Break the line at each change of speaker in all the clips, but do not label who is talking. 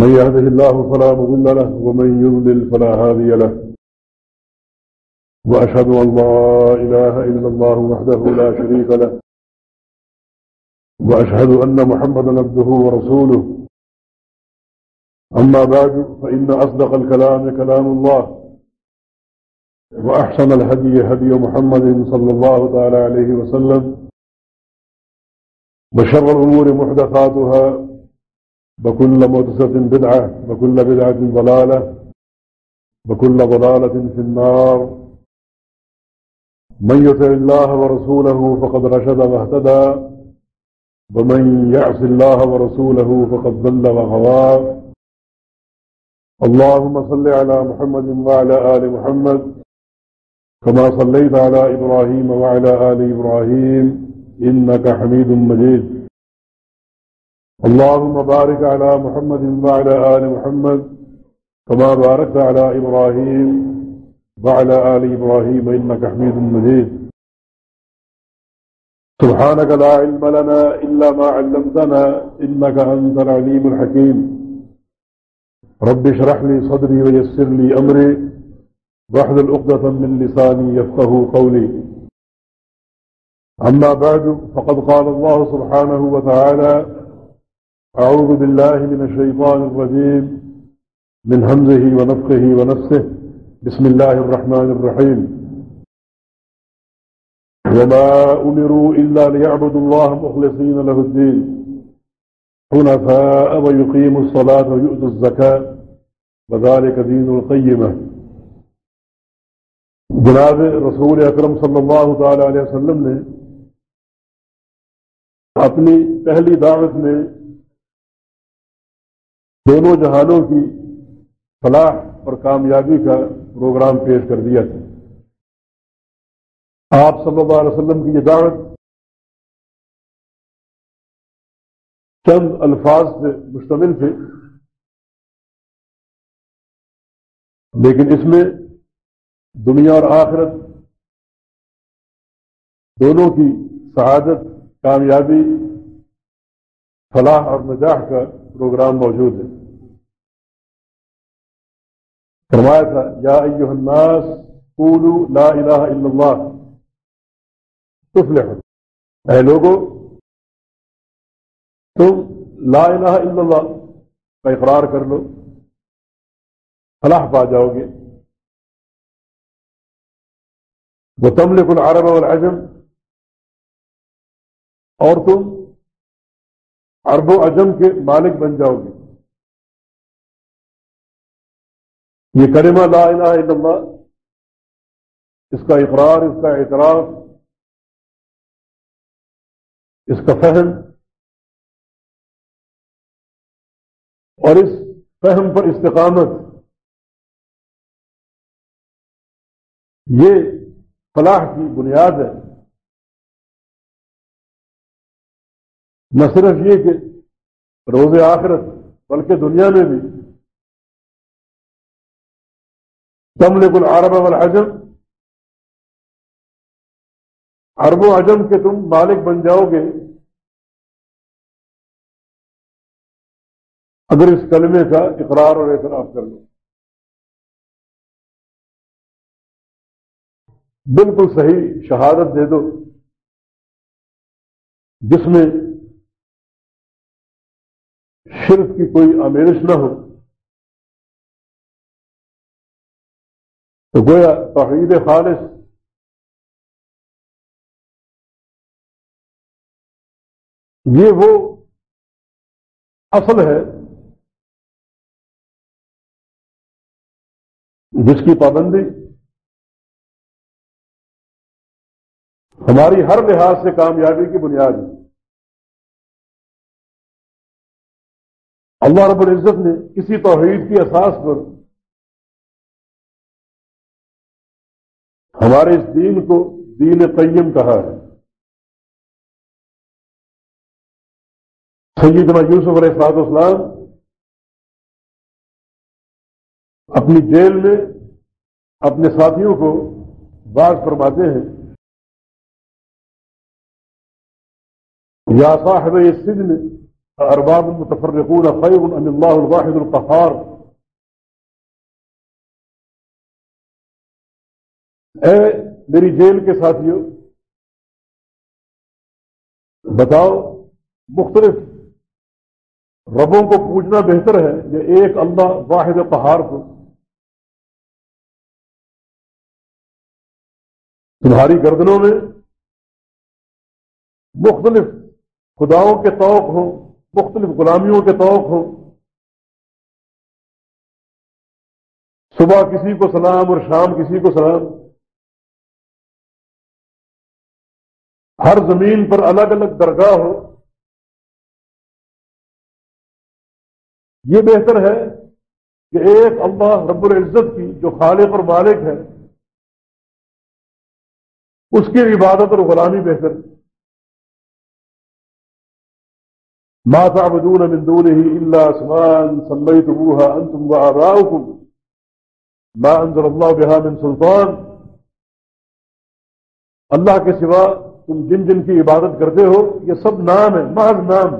من يهده الله فلا مضل له ومن يضلل فلا هادي له. وأشهد أن لا إله إلا الله وحده لا شريك له. وأشهد أن محمدا عبده ورسوله. أما بعد، فإن أصدق الكلام كلام الله. وأحسن الهدي هدي محمد صلى الله تعالى عليه وسلم. وشر الأمور محدثاتها. وكل مدسة بدعة، وكل بدعة ضلالة، وكل ضلالة في النار. من يطع الله ورسوله فقد رشد واهتدى، ومن يعص الله ورسوله فقد ضل وغوى. اللهم صل على محمد وعلى آل محمد، كما صليت على إبراهيم وعلى آل إبراهيم، إنك حميد مجيد. اللهم بارك على محمد وعلى آل محمد كما باركت على إبراهيم وعلى آل إبراهيم إنك حميد مجيد. سبحانك لا علم لنا إلا ما علمتنا إنك أنت العليم الحكيم. رب اشرح لي صدري ويسر لي أمري. واحلل عقدة من لساني يفقه قولي. أما بعد، فقد قال الله سبحانه وتعالى أعوذ بالله من الشيطان الرجيم، من همزه ونفقه ونفسه. بسم الله الرحمن الرحيم. وما أمروا إلا ليعبدوا الله مخلصين له الدين. حنفاء ويقيموا الصلاة ويؤتوا الزكاة. وذلك دين القيمة. جناب رسول اکرم صلی اللہ تعالی علیہ وسلم نے اپنی پہلی دعوت میں دونوں جہانوں کی فلاح اور کامیابی کا پروگرام پیش کر دیا تھا۔ آپ صلی اللہ علیہ وسلم کی یہ دعوت چند الفاظ سے مشتمل تھے لیکن اس میں دنیا اور آخرت دونوں کی سعادت، کامیابی، فلاح اور نجاح کا پروگرام موجود ہے۔ فرمایا تھا، یا ایوہ الناس قولوا لا الہ الا اللہ۔ تفلحوا۔ اے لوگو، تم لا الہ الا اللہ کا اقرار کر لو، فلاح پا جاؤ گے۔ وہ تملک العرب والعجم۔ اور تم عرب و عجم کے مالک بن جاؤ گے۔ یہ کلمہ لا الہ الا اللہ، اس کا اقرار، اس کا اعتراف، اس کا فہم، اور اس فہم پر استقامت۔ یہ فلاح کی بنیاد ہے۔ نہ صرف یہ کہ روز آخرت، بلکہ دنیا میں بھی۔ تملک العرب والعجم عرب و عجم کے تم مالک بن جاؤ گے۔ اگر اس کلمے کا اقرار اور اعتراف کر لو۔ بالکل صحیح شہادت دے دو۔ جس میں شرک کی کوئی آمیرش نہ ہو۔ تو گویا توحید خالص یہ وہ اصل ہے جس کی پابندی ہماری ہر لحاظ سے کامیابی کی بنیاد ہے۔ اللہ رب العزت نے کسی توحید کی اساس پر ہمارے اس دین کو دین قیم کہا ہے۔ سیدنا یوسف علیہ السلاط اسلام اپنی جیل میں اپنے ساتھیوں کو باز فرماتے ہیں، یا صاحب السجن ارباب المتفرقون خیر ان اللہ الواحد القہار اے میری جیل کے ساتھیوں بتاؤ، مختلف ربوں کو پوجنا بہتر ہے یا ایک اللہ واحد پہاڑ کو؟ تمہاری گردنوں میں مختلف خداؤں کے توق ہوں مختلف غلامیوں کے توق ہوں۔ صبح کسی کو سلام اور شام کسی کو سلام۔ ہر زمین پر الگ الگ درگاہ ہو یہ بہتر ہے کہ ایک اللہ رب العزت کی جو خالق اور مالک ہے، اس کی عبادت اور غلامی بہتر۔ ماتا بدون مندون ہی اللہ سمان سمئی تبوہا انتم و آباؤکم ما انزل اللہ بہا من سلطان. اللہ کے سوا تم جن جن کی عبادت کرتے ہو، یہ سب نام ہے محض نام.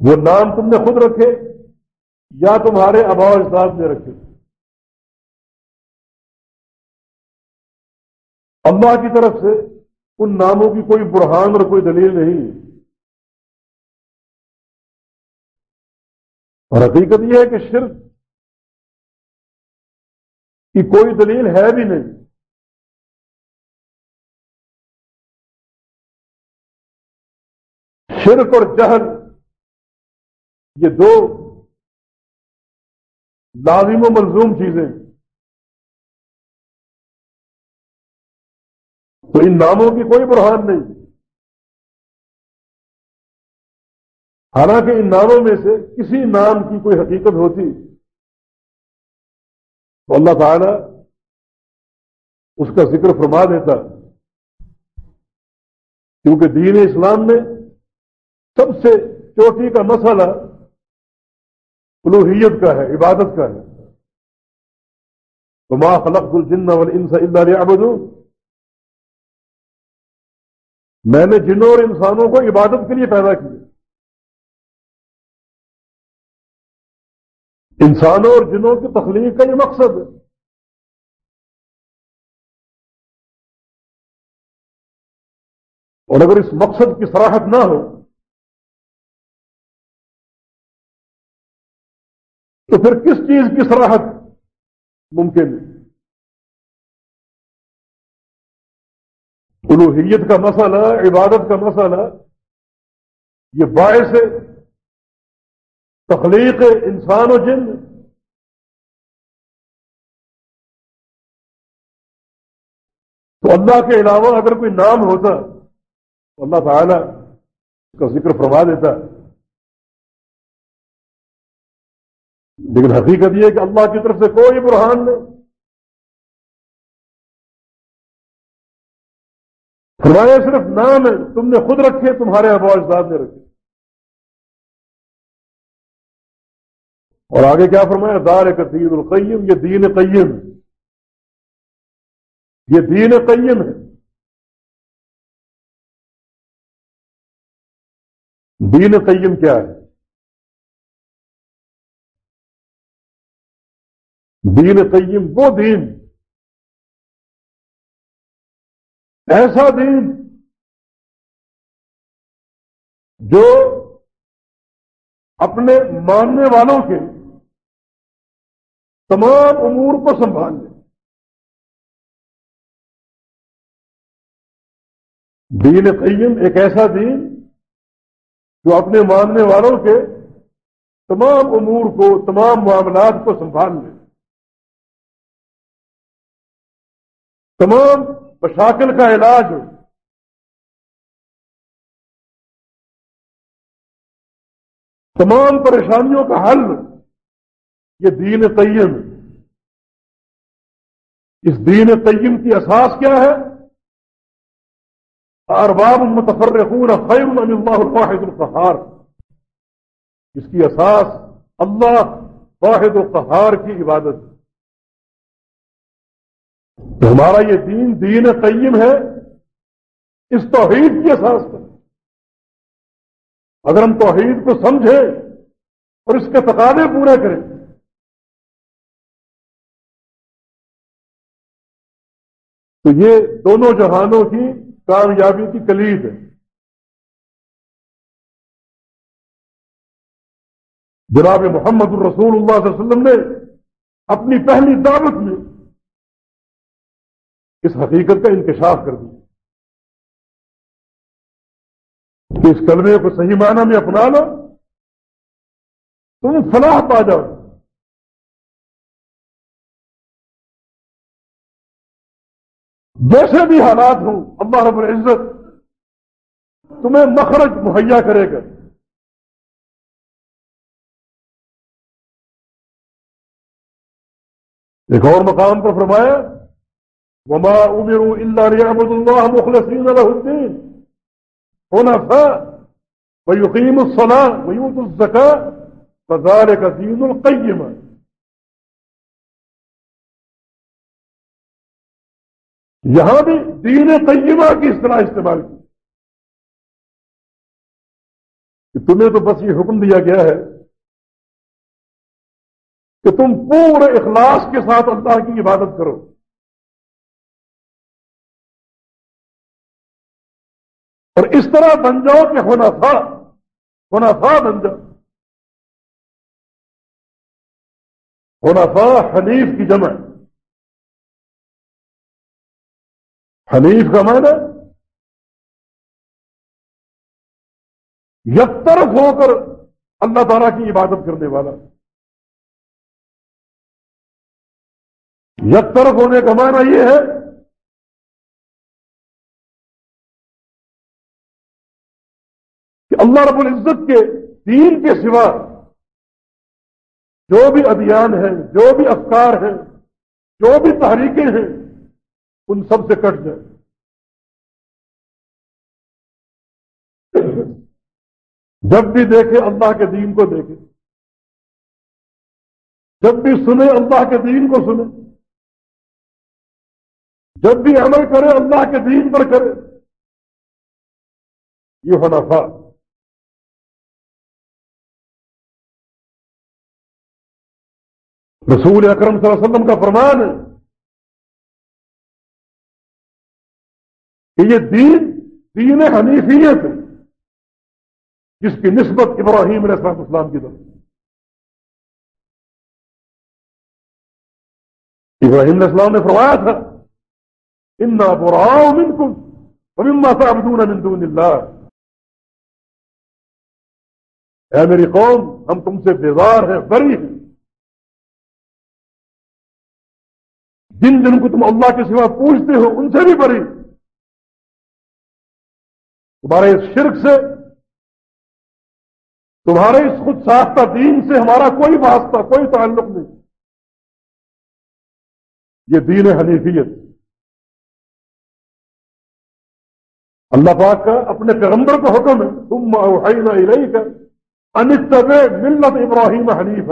وہ نام تم نے خود رکھے، یا تمہارے ابا اجداد نے رکھے. اللہ کی طرف سے ان ناموں کی کوئی برہان اور کوئی دلیل نہیں۔ اور حقیقت یہ ہے کہ شرک کی کوئی دلیل ہے بھی نہیں۔ شرک اور جہل، یہ دو لازم و ملزوم چیزیں۔ تو ان ناموں کی کوئی برہان نہیں۔ حالانکہ ان ناموں میں سے کسی نام کی کوئی حقیقت ہوتی۔ تو اللہ تعالی اس کا ذکر فرما دیتا۔ کیونکہ دین اسلام میں سب سے چوٹی کا مسئلہ الوحیت کا ہے، عبادت کا ہے۔ تو ماں خلق الجن والانس الا ليعبدوا میں نے جنوں اور انسانوں کو عبادت کے لیے پیدا کیا۔ انسانوں اور جنوں کی تخلیق کا یہ مقصد ہے۔ اور اگر اس مقصد کی سراہت نہ ہو، تو پھر کس چیز کی سراہت ممکن ہے؟ الوحیت کا مسئلہ، عبادت کا مسئلہ، یہ باعث تخلیق انسان و جن تو اللہ کے علاوہ اگر کوئی نام ہوتا تو اللہ تعالی اس کا ذکر فرما دیتا۔ لیکن حقیقت یہ کہ اللہ کی طرف سے کوئی برہان نہیں۔ فرمایا صرف نام ہے، تم نے خود رکھے، تمہارے ابو اجداد نے رکھے۔ اور آگے کیا فرمایا؟ دار کا دین القیم، یہ دین قیم۔ یہ دین قیم ہے۔ دین قیم کیا ہے؟ دین قیم وہ دین ایسا دین جو اپنے ماننے والوں کے تمام امور کو سنبھال لے۔ دین قیم ایک ایسا دین جو اپنے ماننے والوں کے تمام امور کو، تمام معاملات کو سنبھال لے۔ تمام مشاکل کا علاج تمام پریشانیوں کا حل یہ دین قیم اس دین قیم کی اساس کیا ہے؟ ارباب متفرقون خیر من اللہ الواحد القہار۔ اس کی اساس اللہ واحد القہار کی عبادت۔ تو ہمارا یہ دین دین قیم ہے، اس توحید کی احساس پر۔ اگر ہم توحید کو سمجھیں اور اس کے تقاضے پورے کریں۔ تو یہ دونوں جہانوں کی کامیابی کی کلید ہے۔ جناب محمد الرسول اللہ صلی اللہ علیہ وسلم نے اپنی پہلی دعوت میں اس حقیقت کا انکشاف کر دیا۔ کہ اس کلمے کو صحیح معنی میں اپنا لو، تم فلاح پا جاؤ۔ جیسے بھی حالات ہوں، اللہ رب العزت تمہیں مخرج مہیا کرے گا۔ ایک اور مقام پر فرمایا وما امروا الا ليعبدوا الله مخلصين له الدين. حنفاء ويقيموا الصلاه ويؤتوا الزكاه فذلك دين القيمه یہاں بھی دین قیمہ کی اس طرح استعمال کی۔ کہ تمہیں تو بس یہ حکم دیا گیا ہے کہ تم پورے اخلاص کے ساتھ اللہ کی عبادت کرو۔ اور اس طرح بن جاؤ کہ ہونا تھا ہونا تھا بن جاؤ۔ ہونا تھا حنیف کی جمع۔ حنیف کا معنی یک طرف ہو کر اللہ تعالیٰ کی عبادت کرنے والا۔ یک طرف ہونے کا معنی یہ ہے کہ اللہ رب العزت کے دین کے سوا جو بھی ادیان ہیں، جو بھی افکار ہیں، جو بھی تحریکیں ہیں، ان سب سے کٹ جائے جب بھی دیکھے اللہ کے دین کو دیکھے، جب بھی سنے اللہ کے دین کو سنے، جب بھی عمل کرے اللہ کے دین پر کرے، یہ حنفا رسول اکرم صلی اللہ علیہ وسلم کا فرمان ہے کہ یہ دین دین حنیفیت ہے، جس کی نسبت ابراہیم علیہ السلام اسلام کی طرف۔ ابراہیم علیہ السلام نے فرمایا تھا ان براؤ منکم ومما تعبدون من دون اللہ اے میری قوم، ہم تم سے بیزار ہیں بری ہیں۔ جن جن کو تم اللہ کے سوا پوچھتے ہو ان سے بھی بری۔ تمہارے اس شرک سے، تمہارے اس خود ساختہ دین سے ہمارا کوئی واسطہ، کوئی تعلق نہیں۔ یہ دین حنیفیت۔ اللہ پاک کا اپنے پیغمبر کا حکم ہے تم اوحینا الیک ان اتبع ملت ابراہیم حنیف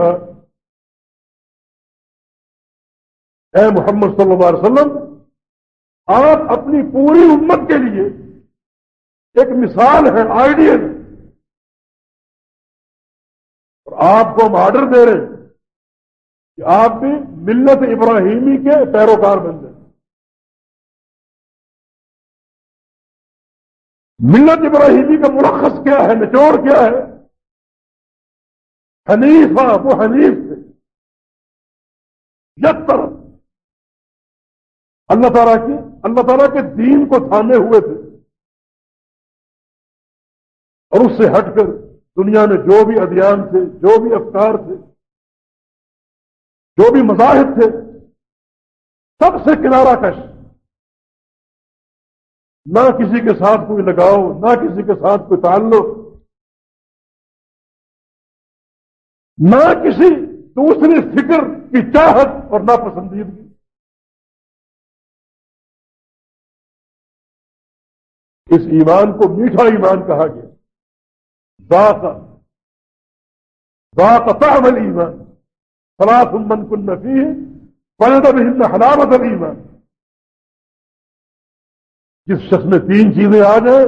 اے محمد صلی اللہ علیہ وسلم، آپ اپنی پوری امت کے لیے ایک مثال ہے آئیڈیل اور آپ کو ہم آرڈر دے رہے ہیں کہ آپ بھی ملت ابراہیمی کے پیروکار بن جائیں۔ ملت ابراہیمی کا ملخص کیا ہے نچوڑ کیا ہے؟ حنیف وہ حنیف تھے۔ یک طرف اللہ تعالیٰ کی اللہ تعالیٰ کے دین کو تھامے ہوئے تھے۔ اور اس سے ہٹ کر دنیا میں جو بھی ادیان تھے، جو بھی افکار تھے، جو بھی مذاہب تھے، سب سے کنارہ کش۔ نہ کسی کے ساتھ کوئی لگاؤ، نہ کسی کے ساتھ کوئی تعلق۔ نہ کسی دوسری فکر کی چاہت اور نہ اس ایمان کو میٹھا ایمان کہا گیا۔ ذاق ذاق طعم الایمان۔ ثلاث من كن فيه فلد بهن حلاوة الایمان۔ جس شخص میں تین چیزیں آ جائیں،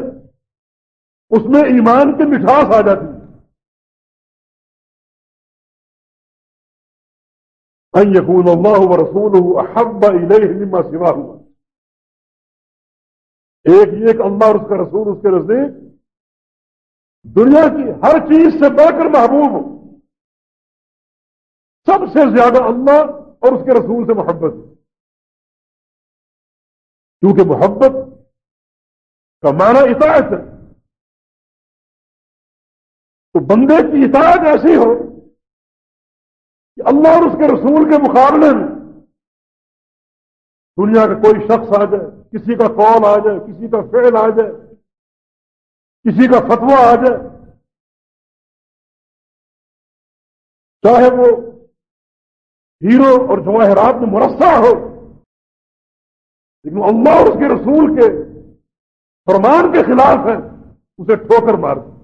اس میں ایمان کی مٹھاس آ جاتی۔ ان یقون اللہ و رسول احب الیہ مما سوا ہوا ایک ایک اللہ اور اس کا رسول، اس کے نزدیک دنیا کی ہر چیز سے بڑھ کر محبوب ہو سب سے زیادہ اللہ اور اس کے رسول سے محبت۔ کیونکہ محبت کا معنی اطاعت ہے۔ تو بندے کی اطاعت ایسی ہو کہ اللہ اور اس کے رسول کے مقابلے میں دنیا کا کوئی شخص آ جائے۔ کسی کا قول آ جائے، کسی کا فعل آ جائے، کسی کا فتوا آ جائے، چاہے وہ ہیرو اور جواہرات میں مرسہ ہو، لیکن اللہ اور اس کے رسول کے فرمان کے خلاف ہے، اسے ٹھوکر مار دیں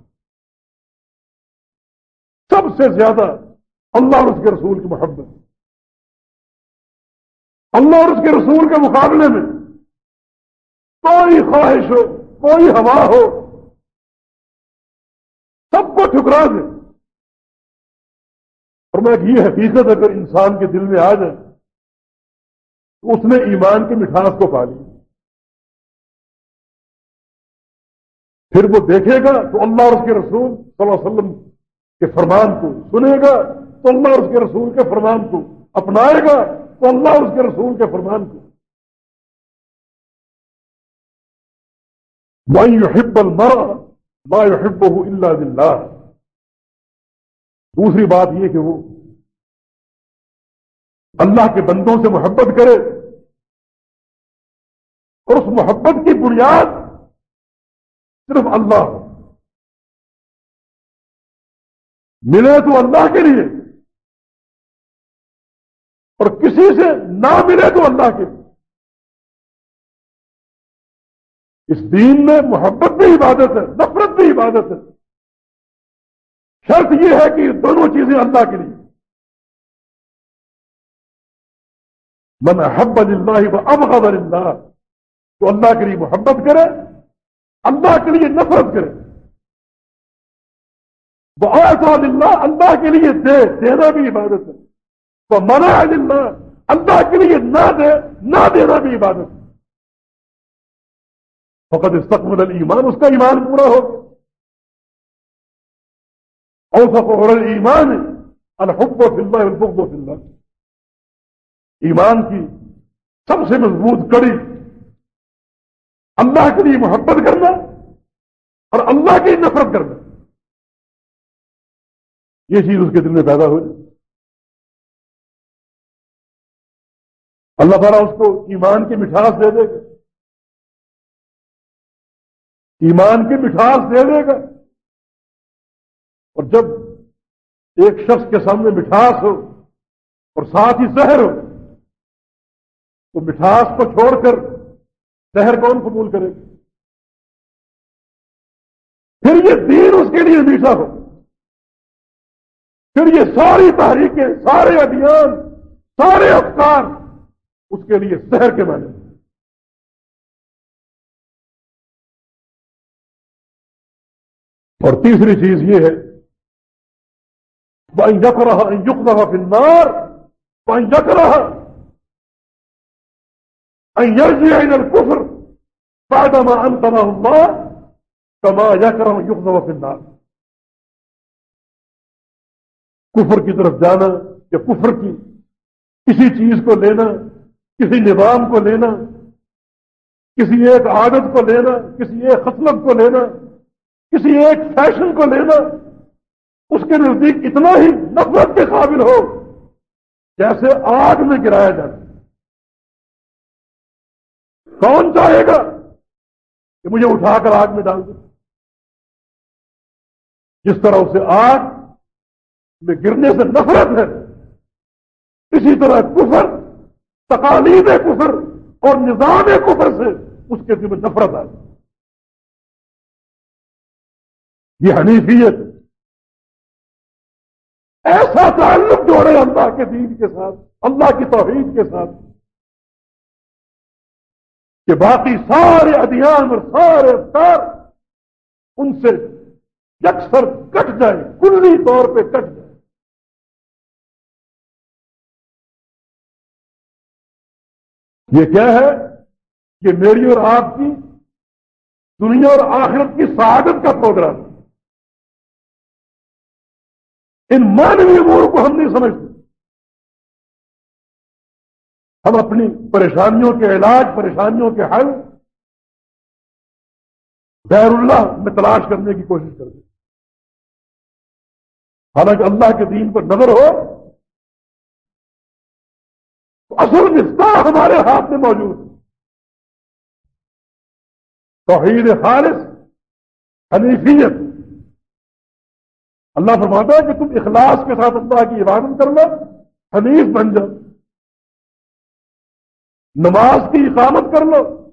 سب سے زیادہ اللہ اور اس کے رسول کی محبت۔ اللہ اور اس کے رسول کے مقابلے میں کوئی خواہش ہو، کوئی ہوا ہو، سب کو ٹھکرا دے۔ اور میں یہ حقیقت اگر انسان کے دل میں آ جائے، تو اس نے ایمان کی مٹھاس کو پا لی۔ پھر وہ دیکھے گا تو اللہ اور اس کے رسول صلی اللہ علیہ وسلم کے فرمان کو سنے گا، تو اللہ اور اس کے رسول کے فرمان کو اپنائے گا، تو اللہ اور اس کے رسول کے فرمان کو ما يحب المرء ما يحبه الا بالله. دوسری بات یہ کہ وہ اللہ کے بندوں سے محبت کرے اور اس محبت کی بنیاد صرف اللہ ہو. ملے تو اللہ کے لیے اور کسی سے نہ ملے تو اللہ کے لیے. اس دین میں محبت بھی عبادت ہے، نفرت بھی عبادت ہے۔ شرط یہ ہے کہ دونوں چیزیں اللہ کے لیے۔ من حب اللہ و اب خبر اللہ تو اللہ کے لیے محبت کرے، اللہ کے لیے نفرت کرے۔ بہت اللہ اللہ کے لیے دے، دینا بھی عبادت ہے۔ وہ منع اللہ اللہ کے لیے نہ دے، نہ دینا بھی عبادت ہے۔ فقط استقبل ایمان اس کا ایمان پورا ہو۔ اور فخر ایمان الحب و فلّہ الفق و فلّہ ایمان کی سب سے مضبوط کڑی اللہ کے لیے محبت کرنا اور اللہ کی نفرت کرنا۔ یہ چیز اس کے دل میں پیدا ہو جائے اللہ تعالیٰ اس کو ایمان کی مٹھاس دے دے۔ گا ایمان کی مٹھاس دے دے گا۔ اور جب ایک شخص کے سامنے مٹھاس ہو اور ساتھ ہی زہر ہو، تو مٹھاس کو چھوڑ کر زہر کون قبول کرے گا؟ پھر یہ دین اس کے لیے میٹھا ہو۔ پھر یہ ساری تحریکیں، سارے ابھیان سارے افکار اس کے لیے شہر کے بنے اور تیسری چیز یہ ہے بھائی رہا یق رہا فنار بھائی یق رہا کفر فائدہ ماں انتما ہوں کما یک رہا یق رہا فنار کفر کی طرف جانا یا کفر کی کسی چیز کو لینا، کسی نظام کو لینا، کسی ایک عادت کو لینا، کسی ایک خصلت کو لینا کسی ایک فیشن کو لینا اس کے نزدیک اتنا ہی نفرت کے قابل ہو جیسے آگ میں گرایا جاتا کون چاہے گا کہ مجھے اٹھا کر آگ میں ڈال دے؟ جس طرح اسے آگ میں گرنے سے نفرت ہے، اسی طرح کفر، تقالید کفر اور نظام کفر سے اس کے دل میں نفرت آئی یعنی یہ حنیفیت ایسا تعلق جوڑے اللہ کے دین کے ساتھ، اللہ کی توحید کے ساتھ، کہ باقی سارے ادھیان اور سارے افطار ان سے یکسر کٹ جائے کلی طور پہ کٹ جائے یہ کیا ہے؟ کہ میری اور آپ کی، دنیا اور آخرت کی سعادت کا پروگرام۔ ہے ان مانوی امور کو ہم نہیں سمجھتے۔ ہم اپنی پریشانیوں کے علاج، پریشانیوں کے حل بیر اللہ میں تلاش کرنے کی کوشش کرتے حالانکہ اللہ کے دین پر نظر ہو، تو اصل مفتاح ہمارے ہاتھ میں موجود ہے۔ توحید خالص، حنیفیت اللہ فرماتا ہے کہ تم اخلاص کے ساتھ اللہ کی عبادت کر لو حنیف بن جاؤ۔ نماز کی اقامت کر لو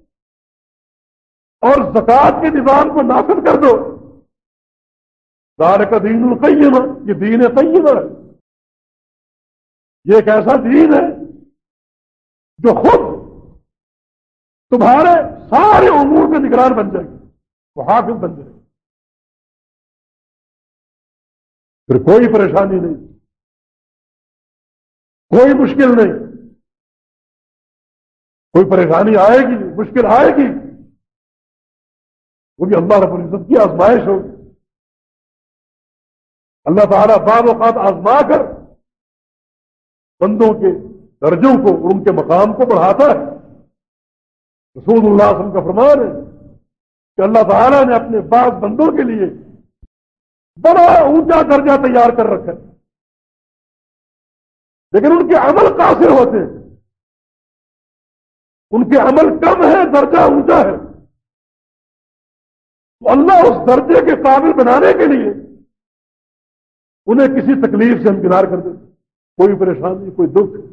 اور زکات کے نظام کو نافذ کر دو۔ دار کا دین القیم یہ دین قیم ہے۔ یہ ایک ایسا دین ہے جو خود تمہارے سارے امور کے نگران بن جائے گی، وہ حافظ بن جائے گی۔ پھر کوئی پریشانی نہیں۔ کوئی مشکل نہیں۔ کوئی پریشانی آئے گی، مشکل آئے گی۔ وہ بھی اللہ رب العزت کی آزمائش ہوگی۔ اللہ تعالیٰ بعض اوقات آزما کر بندوں کے درجوں کو اور ان کے مقام کو بڑھاتا ہے۔ رسول اللہ وسلم کا فرمان ہے کہ اللہ تعالیٰ نے اپنے بعض بندوں کے لیے بڑا اونچا درجہ تیار کر رکھا لیکن ان کے عمل قاصر ہوتے ہیں۔ ان کے عمل کم ہے درجہ اونچا ہے۔ تو اللہ اس درجے کے قابل بنانے کے لیے انہیں کسی تکلیف سے ہمکنار کر دیتے کوئی پریشانی، کوئی دکھ۔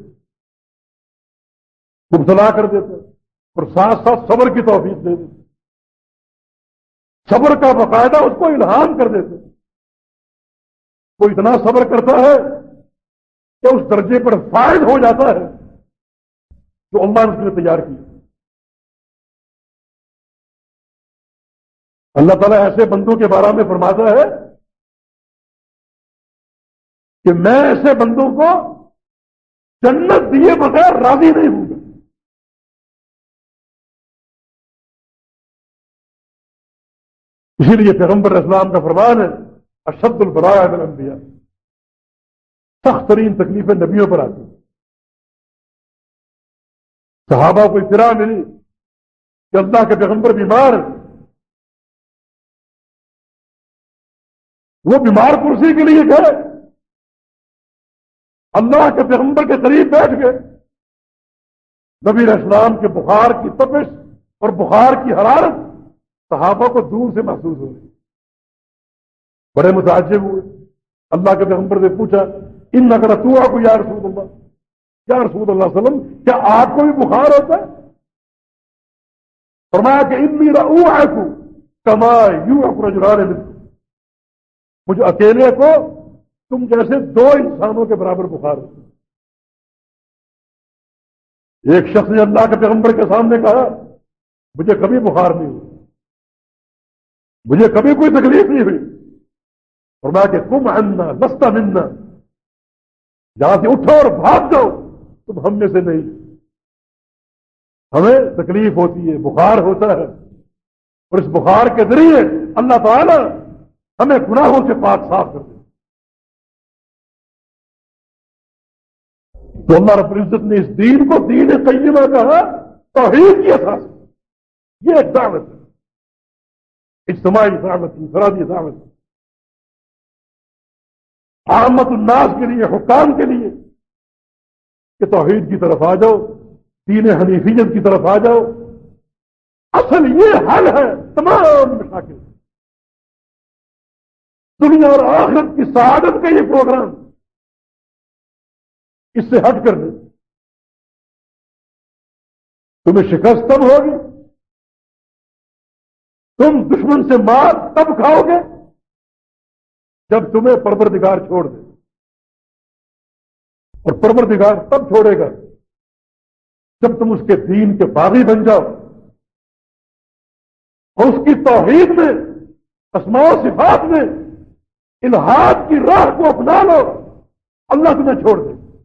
مبتلا کر دیتے اور ساتھ ساتھ صبر کی توفیق دے دیتے صبر کا باقاعدہ اس کو الہام کر دیتے وہ اتنا صبر کرتا ہے کہ اس درجے پر فائد ہو جاتا ہے جو اللہ نے اس نے تیار کی۔ اللہ تعالیٰ ایسے بندوں کے بارے میں فرماتا ہے کہ میں ایسے بندوں کو جنت دیے بغیر راضی نہیں ہوں گا۔ اسی لیے پیغمبر اسلام کا فرمان ہے اشد البراء الانبیاء۔ سخت ترین تکلیفیں نبیوں پر آتی صحابہ کو اطلاع ملی کہ اللہ کے پیغمبر بیمار وہ بیمار کرسی کے لیے گئے۔ اللہ کے پیغمبر کے قریب بیٹھ گئے۔ نبی اسلام کے بخار کی تپش اور بخار کی حرارت صحابہ کو دور سے محسوس ہو رہی۔ بڑے متاجب ہوئے۔ اللہ کے پیغمبر سے پوچھا ان نگر تو آپ کو یا رسول اللہ کیا رسول اللہ علیہ وسلم، کیا آپ کو بھی بخار ہوتا ہے؟ فرمایا کہ ان میرا او کو کما یو اپنا مجھے اکیلے کو تم جیسے دو انسانوں کے برابر بخار ہوتا ایک شخص نے اللہ کے پیغمبر کے سامنے کہا، مجھے کبھی بخار نہیں ہوئی، مجھے کبھی کوئی تکلیف نہیں ہوئی۔ اور میں کہ تم اننا لستا منا۔ جہاں سے اٹھو اور بھاگ جاؤ۔ تم ہم میں سے نہیں۔ ہمیں تکلیف ہوتی ہے، بخار ہوتا ہے۔ اور اس بخار کے ذریعے اللہ تعالی ہمیں گناہوں سے پاک صاف کر دے۔ تو اللہ رب العزت نے اس دین کو دین قیمہ کہا، توحید کی اثاث یہ ایک دعوت ہے۔ اجتماعی دعوت، انفرادی دعوت۔ عامت الناس کے لیے، حکام کے لیے کہ توحید کی طرف آ جاؤ، دین حنیفیت کی طرف آ جاؤ۔ اصل یہ حل ہے تمام مشاکل۔ دنیا اور آخرت کی سعادت کا یہ پروگرام۔ اس سے ہٹ کر دے تمہیں شکست تب ہوگی؟ تم دشمن سے مار تب کھاؤ گے؟ جب تمہیں پروردگار چھوڑ دے۔ اور پروردگار تب چھوڑے گا جب تم اس کے دین کے باغی بن جاؤ۔ اور اس کی توحید میں، اسماء و صفات میں الحاد کی راہ کو اپنا لو۔ اللہ تمہیں چھوڑ دے۔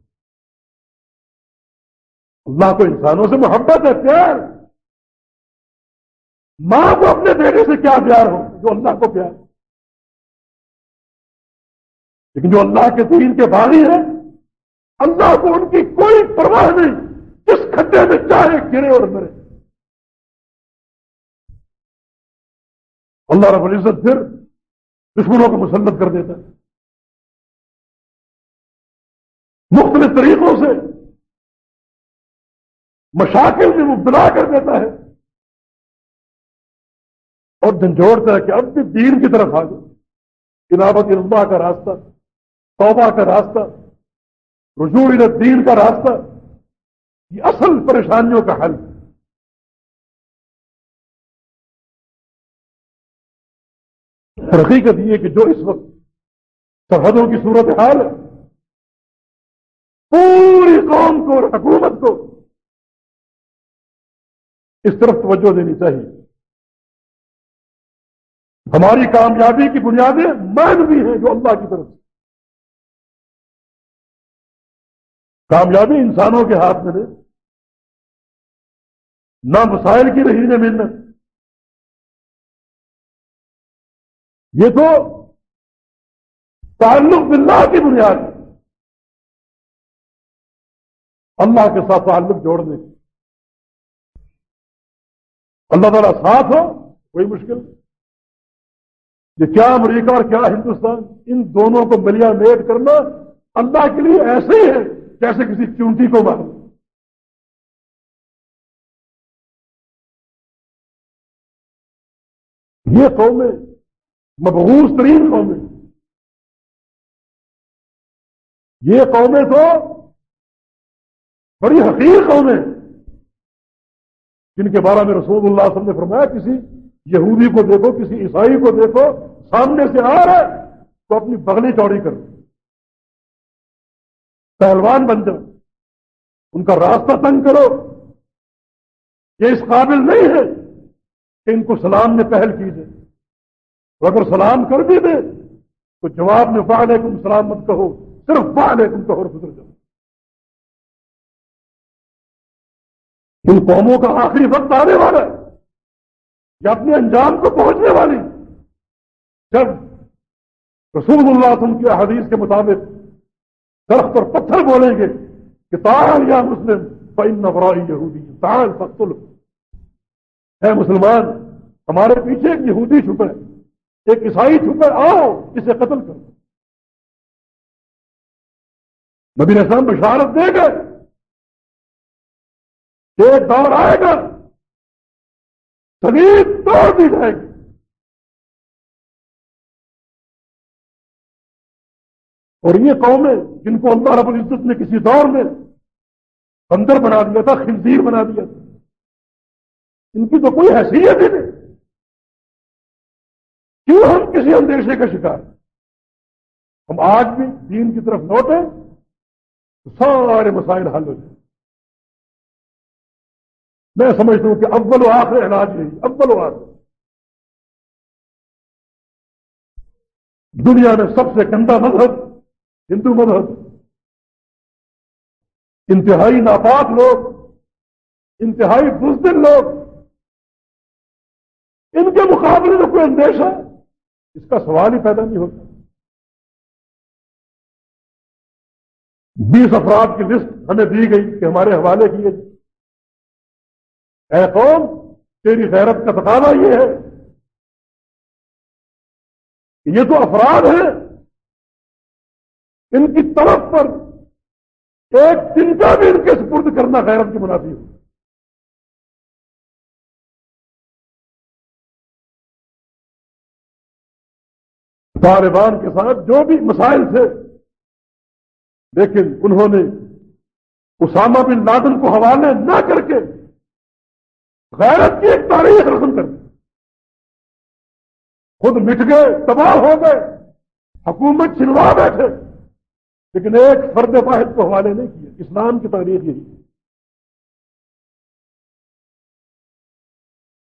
اللہ کو انسانوں سے محبت ہے، پیار۔ ماں کو اپنے بیٹے سے کیا پیار ہو، جو اللہ کو پیار۔ لیکن جو اللہ کے دین کے باغی ہیں، اللہ کو ان کی کوئی پرواہ نہیں کس کھڈے میں چاہے گرے اور مرے۔ اللہ رب العزت پھر دشمنوں کو مسلط کر دیتا ہے۔ مختلف طریقوں سے مشاکل میں مبتلا کر دیتا ہے۔ اور جھنجھوڑتا ہے کہ اب بھی دین کی طرف آ جائے انابت اللہ کا راستہ۔ توبہ کا راستہ، رجوع دین کا راستہ، یہ اصل پریشانیوں کا حل۔ حقیقت یہ کہ جو اس وقت سرحدوں کی صورت حال ہے، پوری قوم کو اور حکومت کو اس طرف توجہ دینی چاہیے۔ ہماری کامیابی کی بنیادیں مان بھی ہیں جو اللہ کی طرف سے۔ کامیابی انسانوں کے ہاتھ میں دے۔ نہ مسائل کی رہی نے محنت۔ یہ تو تعلق باللہ کی بنیاد ہے۔ اللہ کے ساتھ تعلق جوڑنے۔ اللہ تعالیٰ ساتھ ہو، کوئی مشکل۔ یہ کیا امریکہ اور کیا ہندوستان، ان دونوں کو ملیا میٹ کرنا اللہ کے لیے ایسے ہی ہے۔ جیسے کسی چونٹی کو مارنا یہ قومیں مبغوث ترین قومیں۔ یہ قومیں تو بڑی حقیق قومیں۔ جن کے بارے میں رسول اللہ صلی اللہ علیہ وسلم نے فرمایا، کسی یہودی کو دیکھو، کسی عیسائی کو دیکھو، سامنے سے آ رہا ہے تو اپنی بغلی چوڑی کرو پہلوان بن جاؤ، ان کا راستہ تنگ کرو۔ یہ اس قابل نہیں ہے کہ ان کو سلام میں پہل کی جائے۔ تو اگر سلام کر بھی دے، تو جواب میں وعلیکم سلام مت کہو، صرف وعلیکم کہو اور گزر جاؤ۔ ان قوموں کا آخری وقت آنے والا ہے، یا اپنے انجام کو پہنچنے والی۔ جب رسول اللہ وسلم کی حدیث کے مطابق درخت پر پتھر بولیں گے کہ تاحل یا مسلم فن نفرائی یہودی تاحل فخل ہے مسلمان، ہمارے پیچھے ایک یہودی چھپے، ایک عیسائی چھپے، آؤ اسے قتل کرو۔ نبی رسم بشارت دے گئے۔ ایک دور آئے گا۔ سلیب توڑ دی جائے گی۔ اور یہ قومیں جن کو اللہ رب العزت نے کسی دور میں بندر بنا دیا تھا، خنزیر بنا دیا تھا۔ ان کی تو کوئی حیثیت ہی نہیں۔ کیوں ہم کسی اندیشے کا شکار؟ ہم آج بھی دین کی طرف لوٹیں تو سارے مسائل حل ہو جائیں۔ میں سمجھتا ہوں کہ اول و آخر علاج نہیں اول و آخر۔ دنیا میں سب سے گندا مذہب ہندو مذہب۔ انتہائی ناپاک لوگ، انتہائی بزدل لوگ۔ ان کے مقابلے میں کوئی اندیشہ اس کا سوال ہی پیدا نہیں ہوتا۔ بیس افراد کی لسٹ ہمیں دی گئی کہ ہمارے حوالے کیے اے قوم، تیری غیرت کا تقاضا یہ ہے یہ تو افراد ہیں ان کی طرف پر ایک دن بھی ان کے سپرد کرنا غیرت کی منافی ہو۔ طالبان کے ساتھ جو بھی مسائل تھے، لیکن انہوں نے اسامہ بن لادن کو حوالے نہ کر کے غیرت کی ایک تاریخ رسم کر دی۔ خود مٹ گئے، تباہ ہو گئے، حکومت چنوا بیٹھے۔ لیکن ایک فرد واحد کو حوالے نہیں کیے، اسلام کی تاریخ یہی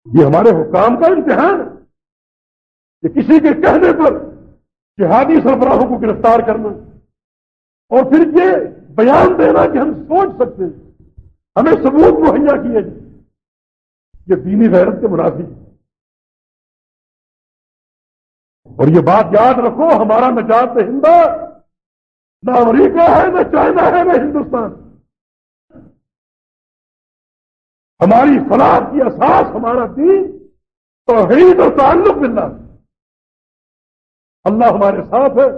یہ ہمارے حکام کا امتحان ہے کہ کسی کے کہنے پر جہادی سربراہوں کو گرفتار کرنا اور پھر یہ بیان دینا کہ ہم سوچ سکتے ہیں، ہمیں ثبوت مہیا کیا جائے۔ یہ دینی غیرت کے منافی اور یہ بات یاد رکھو، ہمارا نجات ہندہ نہ امریکہ ہے نہ چائنا ہے نہ ہندوستان۔ ہماری فلاح کی اساس، ہمارا دین، توحید اور تعلق ملنا اللہ ہمارے ساتھ ہے،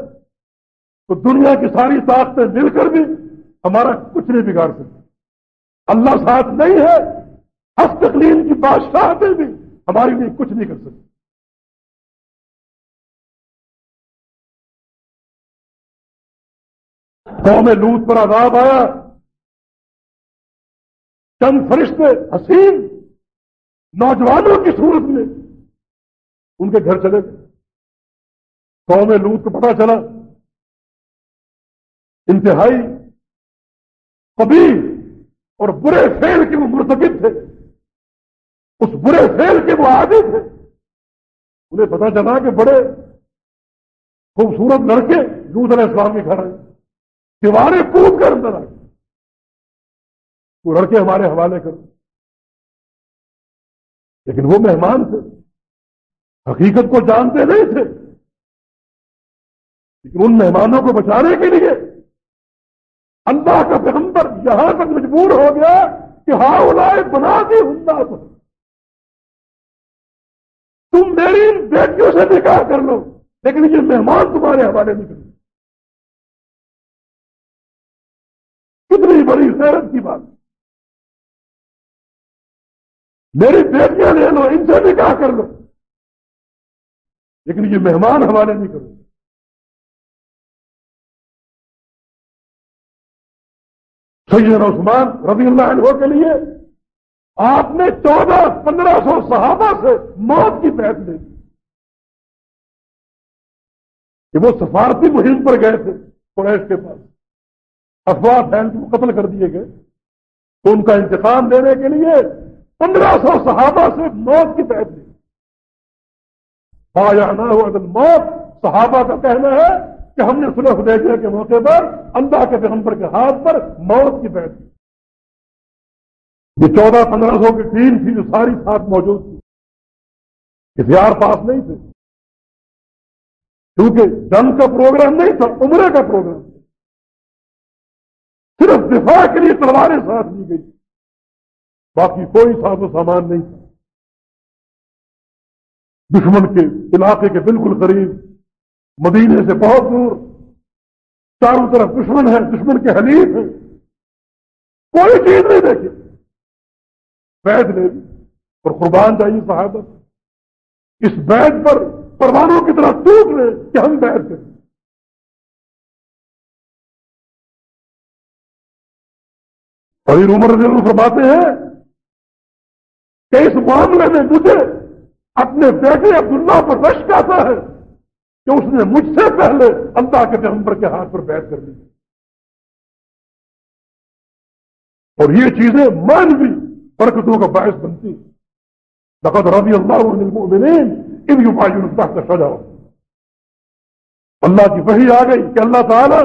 تو دنیا کی ساری طاقتیں مل کر بھی ہمارا کچھ نہیں بگاڑ سکتے اللہ ساتھ نہیں ہے ہست تقلیم کی بادشاہتیں بھی ہماری لیے کچھ نہیں کر سکتی۔ قوم لوت پر عذاب آیا۔ چند فرشتے حسین نوجوانوں کی صورت میں ان کے گھر چلے گئے۔ قوم لوت کو پتا چلا، انتہائی کبھی اور برے فیل کے وہ مرتکب تھے۔ اس برے فیل کے وہ عادی تھے۔ انہیں پتا چلا کہ بڑے خوبصورت لڑکے لوت علیہ السلام کے گھر آئے۔ دیواریں کود کر اندر آئے وہ لڑکے ہمارے حوالے کر لیکن وہ مہمان تھے۔ حقیقت کو جانتے نہیں تھے۔ لیکن ان مہمانوں کو بچانے کے لیے اللہ کا پیغمبر یہاں تک مجبور ہو گیا کہ ہاں لائے بنا دی ہوں تم میری ان بیٹیوں سے نکاح کر لو، لیکن یہ مہمان تمہارے حوالے نہیں کریں بڑی کی بات میری بیٹیاں لے لو، ان سے نکاح کر لو۔ لیکن یہ مہمان حوالے نہیں کرو۔ سید عثمان رضی اللہ عنہ کے لیے آپ نے چودہ پندرہ سو صحابہ سے موت کی بیعت لے دی کہ وہ سفارتی مہم پر گئے تھے قریش کے پاس۔ افواہ پھیل کے قتل کر دیے گئے۔ تو ان کا انتقام دینے کے لیے پندرہ سو صحابہ سے موت کی بیعت لی پایا نہ ہوا موت صحابہ کا کہنا ہے کہ ہم نے سلح دیکھنے کے موقع پر اللہ کے پیغمبر کے ہاتھ پر موت کی بیعت لی یہ چودہ پندرہ سو کی ٹیم تھی جو ساری ساتھ موجود تھی۔ ہتھیار پاس نہیں تھے۔ کیونکہ جنگ کا پروگرام نہیں تھا، عمرے کا پروگرام تھا۔ صرف دفاع کے لیے تلواریں ساتھ لی گئی۔ باقی کوئی ساز و سامان نہیں تھا۔ دشمن کے علاقے کے بالکل قریب، مدینے سے بہت دور۔ چاروں طرف دشمن ہے دشمن کے حلیف ہیں۔ کوئی چیز نہیں دیکھی۔ بیت لے لی اور قربان چاہیے صحابت اس بیت پر پروانوں کی طرح ٹوٹ رہے کہ ہم بیت کریں۔ اور عمر رضی اللہ فرماتے ہیں کہ اس معاملے میں مجھے اپنے بیٹے عبداللہ پر رشک آتا ہے کہ اس نے مجھ سے پہلے اللہ کے پیغمبر کے ہاتھ پر بیٹھ کر لی اور یہ چیزیں مانوی برکتوں کا باعث بنتی۔ لقد رضی اللہ عن المؤمنین ان یبایون تحت سجا اللہ کی وحی آ گئی کہ اللہ تعالی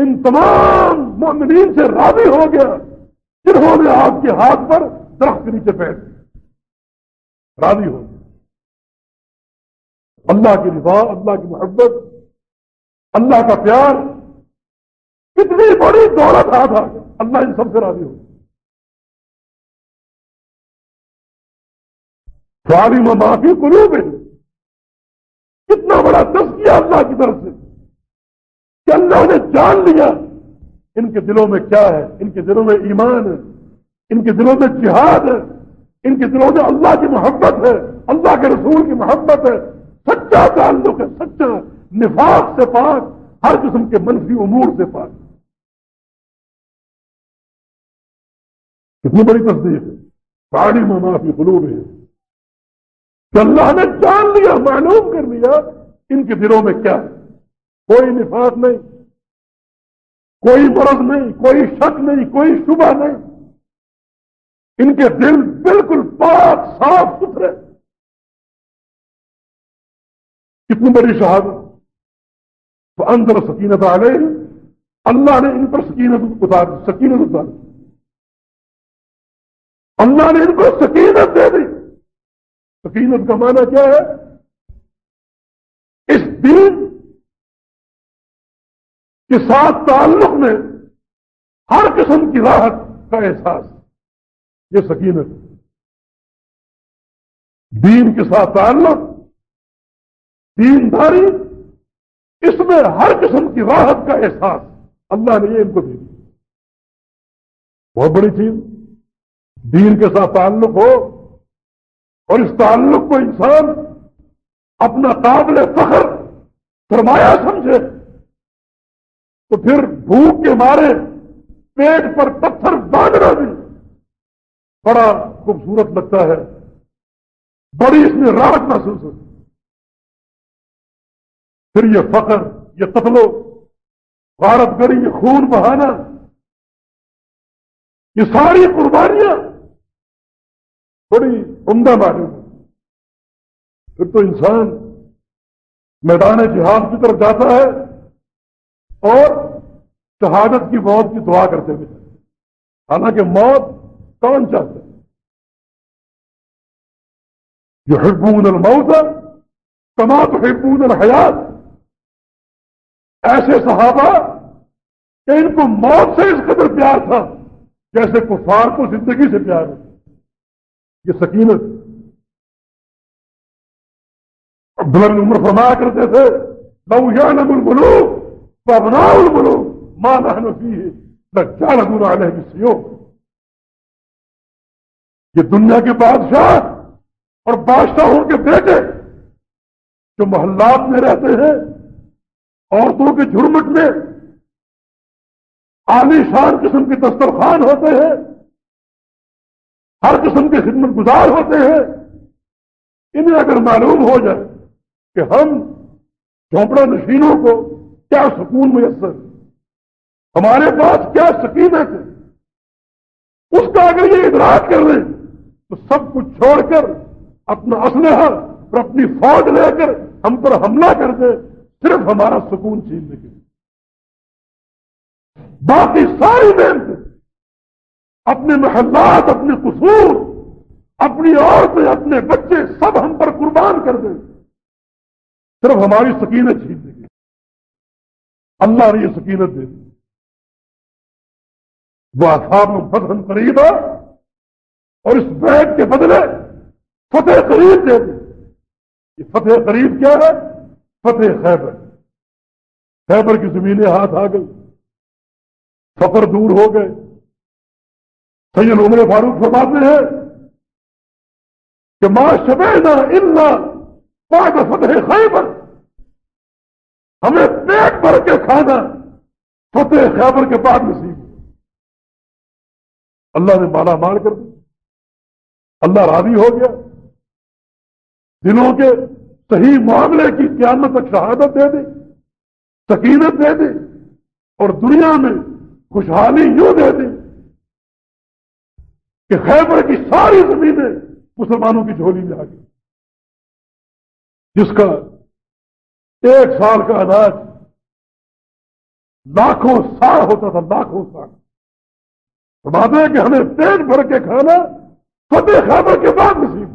ان تمام مؤمنین سے راضی ہو گیا جنہوں نے آپ کے ہاتھ پر درخت کے نیچے بیٹھ راضی ہو گیا۔ اللہ کی رضا، اللہ کی محبت، اللہ کا پیار۔ کتنی بڑی دولت آ تھا اللہ ان سب سے راضی ہو سواری میں معافی کرو میں کتنا بڑا دس کیا اللہ کی طرف سے۔ کہ اللہ نے جان لیا ان کے دلوں میں کیا ہے، ان کے دلوں میں ایمان ہے، ان کے دلوں میں جہاد ہے، ان کے دلوں میں اللہ کی محبت ہے، اللہ کے رسول کی محبت ہے۔ سچا تعلق ہے، سچا نفاق سے پاک، ہر قسم کے منفی امور سے پاک۔ کتنی بڑی تصدیق ہے۔ گاڑی میں معافی، قلوب ہے کہ اللہ نے جان لیا، معلوم کر لیا ان کے دلوں میں کیا ہے۔ کوئی نفاق نہیں، کوئی مرض نہیں، کوئی شک نہیں، کوئی شبہ نہیں۔ ان کے دل بالکل پاک، صاف ستھرے۔ کتنی بڑی شہادت۔ تو اندر سکینت آ گئی اللہ نے ان پر سکینت اتار سکینت اتار اللہ نے ان کو سکینت دے دی۔ سکینت کا معنی کیا ہے؟ اس دین کے ساتھ تعلق میں ہر قسم کی راحت کا احساس، یہ سکینت دین کے ساتھ تعلق دینداری اس میں ہر قسم کی راحت کا احساس۔ اللہ نے یہ ان کو دے دی۔ بہت بڑی چیز، دین کے ساتھ تعلق ہو اور اس تعلق کو انسان اپنا قابل فخر فرمایا سمجھے۔ تو پھر بھوک کے مارے پیٹ پر پتھر باندھنا بھی بڑا خوبصورت لگتا ہے۔ بڑی اس میں راحت محسوس ہوتی پھر یہ فخر، یہ قتل و غارت گری، یہ خون بہانا، یہ ساری قربانیاں بڑی عمدہ معلوم پھر تو انسان میدان جہاد کی طرف جاتا ہے۔ اور شہادت کی موت کی دعا کرتے ہوئے حالانکہ موت کون چاہتا ہے؟ جو حبون الموت کما تو حبون الحیات۔ ایسے صحابہ کہ ان کو موت سے اس قدر پیار تھا جیسے کفار کو زندگی سے پیار ہوتا یہ سکینت عبداللہ عمر فرمایا کرتے تھے، لو یعلم الملوک فابناء الملوک ما نحن فيه. لجعلنا علیہ السیوف یہ دنیا کے بادشاہ اور بادشاہوں کے بیٹے جو محلات میں رہتے ہیں، عورتوں کے جھرمٹ میں عالی شان قسم کے دسترخوان ہوتے ہیں، ہر قسم کے خدمت گزار ہوتے ہیں۔ انہیں اگر معلوم ہو جائے کہ ہم جھونپڑا نشینوں کو کیا سکون میسر؟ ہمارے پاس کیا سکینت ہے؟ اس کا اگر یہ ادراک کر لیں، تو سب کچھ چھوڑ کر، اپنا اسلحہ اور اپنی فوج لے کر ہم پر حملہ کر دے صرف ہمارا سکون چھیننے کے لیے باقی ساری محنت، اپنے محلات، اپنے قصور، اپنی عورتیں، اپنے بچے، سب ہم پر قربان کر دیں۔ صرف ہماری سکینت چھین دیں اللہ نے یہ سکینت دے دی۔ وہ آساب فتح قریب ہے اور اس بیٹ کے بدلے فتح قریب دے دی۔ یہ فتح قریب کیا ہے؟ فتح خیبر۔ خیبر کی زمینیں ہاتھ آ گئی۔ فقر دور ہو گئے۔ سید عمر فاروق فرماتے ہیں کہ ماں شبہ نہ اللہ بعد فتح خیبر۔ ہمیں پیٹ بھر کے کھانا فتح خیبر کے بعد نصیب اللہ نے مالا مال کر دیا۔ اللہ راضی ہو گیا۔ دنوں کے صحیح معاملے کی قیامت تک شہادت دے دی سکینت دے دی اور دنیا میں خوشحالی یوں دے دی کہ خیبر کی ساری زمینیں مسلمانوں کی جھولی میں آ گئی جس کا ایک سال کا اناج لاکھوں سال ہوتا تھا، لاکھوں سال۔ فرماتے ہیں کہ ہمیں پیٹ بھر کے کھانا فتح خیبر کے بعد نصیب۔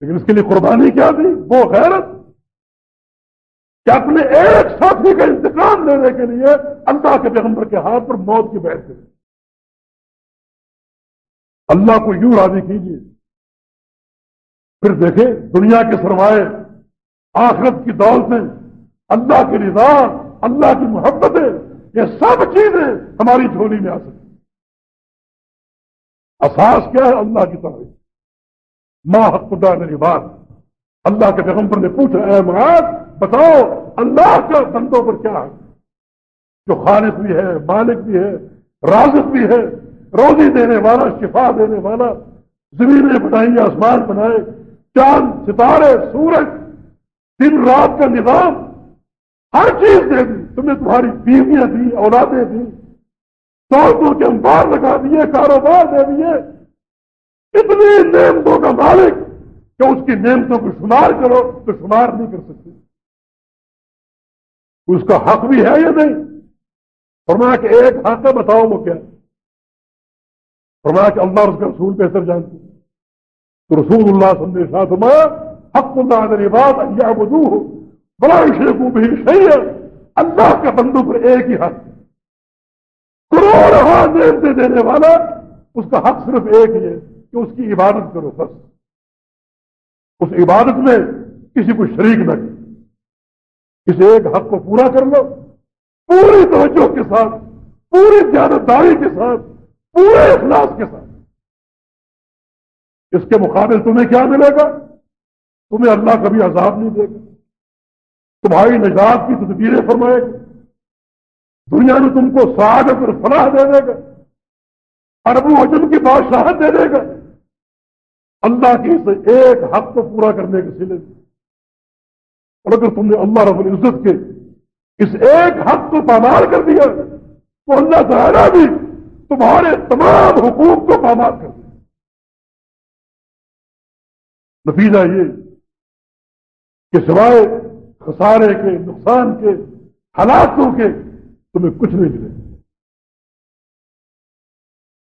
لیکن اس کے لیے قربانی کیا تھی وہ غیرت۔ کہ اپنے ایک ساتھی کا انتقام لینے کے لیے اللہ کے پیغمبر کے ہاتھ پر موت کی بیٹھ کریں اللہ کو یوں راضی کیجیے۔ پھر دیکھیں دنیا کے سرمائے آخرت کی دولتیں اللہ کی رضا، اللہ کی محبتیں یہ سب چیزیں ہماری جھولی میں آ سکتی اساس کیا ہے؟ اللہ کی طرف ماں حق خدا میری بات۔ اللہ کے پیغمبر نے پوچھا، اے مراد، بتاؤ، اللہ کا بندوں پر کیا ہے جو خالق بھی ہے، مالک بھی ہے، رازق بھی ہے، روزی دینے والا، شفا دینے والا، زمینیں بنائی، آسمان بنائے، چاند، ستارے، سورج دن رات کا نظام ہر چیز دے دی۔ تمہیں تمہاری بیویاں دی، اولادیں دی۔ سوچوں کے امبار لگا دیے، کاروبار دے دیے۔ اتنی نعمتوں کا مالک کہ اس کی نعمتوں کو شمار کرو تو شمار نہیں کر سکتے۔ اس کا حق بھی ہے یا نہیں؟ فرمایا کہ ایک حق ہے، بتاؤ وہ کیا فرمایا کہ اللہ اور اس کا رسول بہتر جانتے تو رسول اللہ سندیشا فرمایا حق اللہ بات یا ہو بڑا کو بھی صحیح اللہ کے بندوں پر ایک ہی حق۔ کروڑ ہاتھ دینے والا، اس کا حق صرف ایک ہی ہے کہ اس کی عبادت کرو بس۔ اس عبادت میں کسی کو شریک نہ کرو۔ اس ایک حق کو پورا کر لو۔ پوری توجہ کے ساتھ، پوری جانبداری کے ساتھ، پورے اخلاص کے ساتھ۔ اس کے مقابل تمہیں کیا ملے گا؟ تمہیں اللہ کبھی عذاب نہیں دے گا۔ تمہاری نجات کی تدبیریں فرمائے گا۔ دنیا میں تم کو سعادت اور فلاح دے دے گا۔ ارب وجن کی بادشاہت دے دے گا۔ اللہ کی ایک حق کو پورا کرنے کے سلے اور اگر تم نے اللہ رب العزت کے اس ایک حق کو پامال کر دیا، تو اللہ تعالیٰ بھی تمہارے تمام حقوق کو پامال کر دیا نتیجہ یہ کہ سوائے خسارے کے، نقصان کے، حالاتوں کے تمہیں کچھ نہیں ملے۔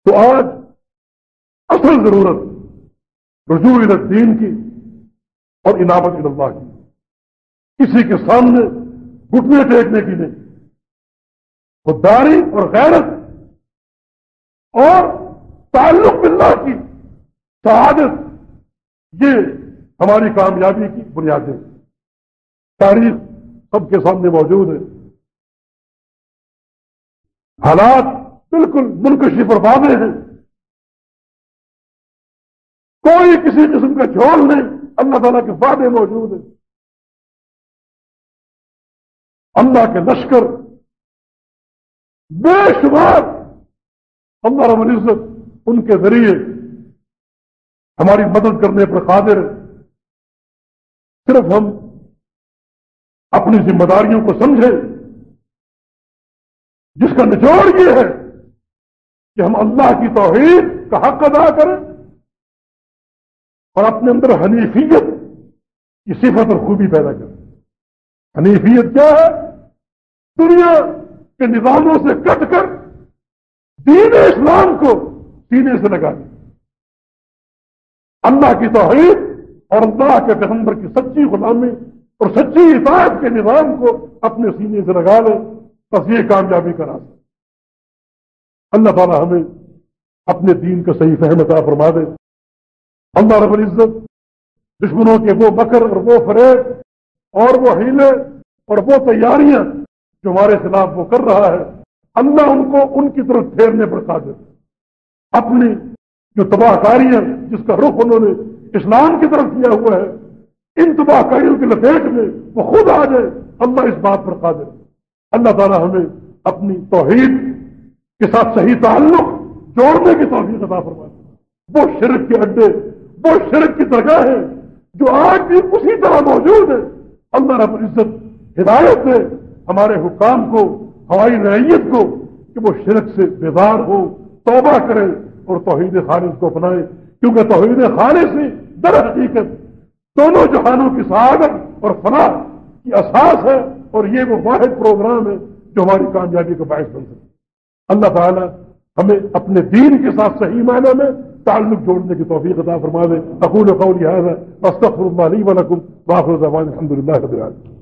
تو آج اصل ضرورت رجوع الدین کی اور انعامت اللہ کی۔ کسی کے سامنے گھٹنے ٹیکنے کی نہیں۔ خودداری اور غیرت اور تعلق باللہ کی شہادت، یہ ہماری کامیابی کی بنیادیں۔ تاریخ سب کے سامنے موجود ہے۔ حالات بالکل منکشی پر واضح ہیں۔ کوئی کسی قسم کا جھول نہیں، اللہ تعالیٰ کے وعدے موجود ہیں۔ اللہ کے لشکر، بے شمار اللہ رب العزت ان کے ذریعے ہماری مدد کرنے پر قادر ہے صرف ہم اپنی ذمہ داریوں کو سمجھیں، جس کا نچوڑ یہ ہے کہ ہم اللہ کی توحید کا حق ادا کریں اور اپنے اندر حنیفیت کی صفت اور خوبی پیدا کریں۔ حنیفیت کیا ہے؟ دنیا کے نظاموں سے کٹ کر دین اسلام کو سینے سے لگا دیا اللہ کی توحید اور اللہ کے پیغمبر کی سچی غلامی اور سچی اطاعت کے نظام کو اپنے سینے سے لگا لے، بس یہ کامیابی کا راستہ اللہ تعالیٰ ہمیں اپنے دین کا صحیح فہمتا فرما دے۔ اللہ رب العزت دشمنوں کے وہ مکر اور وہ فریب اور وہ ہیلے اور وہ تیاریاں جو ہمارے خلاف وہ کر رہا ہے، اللہ ان کو ان کی طرف پھیرنے پر قادر۔ اپنی جو تباہ کاریاں، جس کا رخ انہوں نے اسلام کی طرف کیا ہوا ہے۔ ان تباہ کاریوں کی لپیٹ میں وہ خود آ جائے۔ اللہ اس بات پر قادر۔ اللہ تعالیٰ ہمیں اپنی توحید کے ساتھ صحیح تعلق جوڑنے کی توفیق عطا فرمائے۔ وہ شرک کے اڈے، وہ شرک کی درگاہ ہے جو آج بھی اسی طرح موجود ہے اللہ رب العزت ہدایت دے ہمارے حکام کو، ہماری رعیت کو کہ وہ شرک سے بیدار ہو، توبہ کرے اور توحید خالص کو اپنائے۔ کیونکہ توحید خالص ہی در حقیقت دونوں جہانوں کی سعادت اور فلاح کی اساس ہے اور یہ وہ واحد پروگرام ہے جو ہماری کامیابی کا باعث بن سکے اللہ تعالیٰ ہمیں اپنے دین کے ساتھ صحیح معنی میں تعلق جوڑنے کی توفیق عطا فرما دے اقول قولی هذا استغفر الله لي ولكم واخر دعوانا الحمد لله رب العالمين۔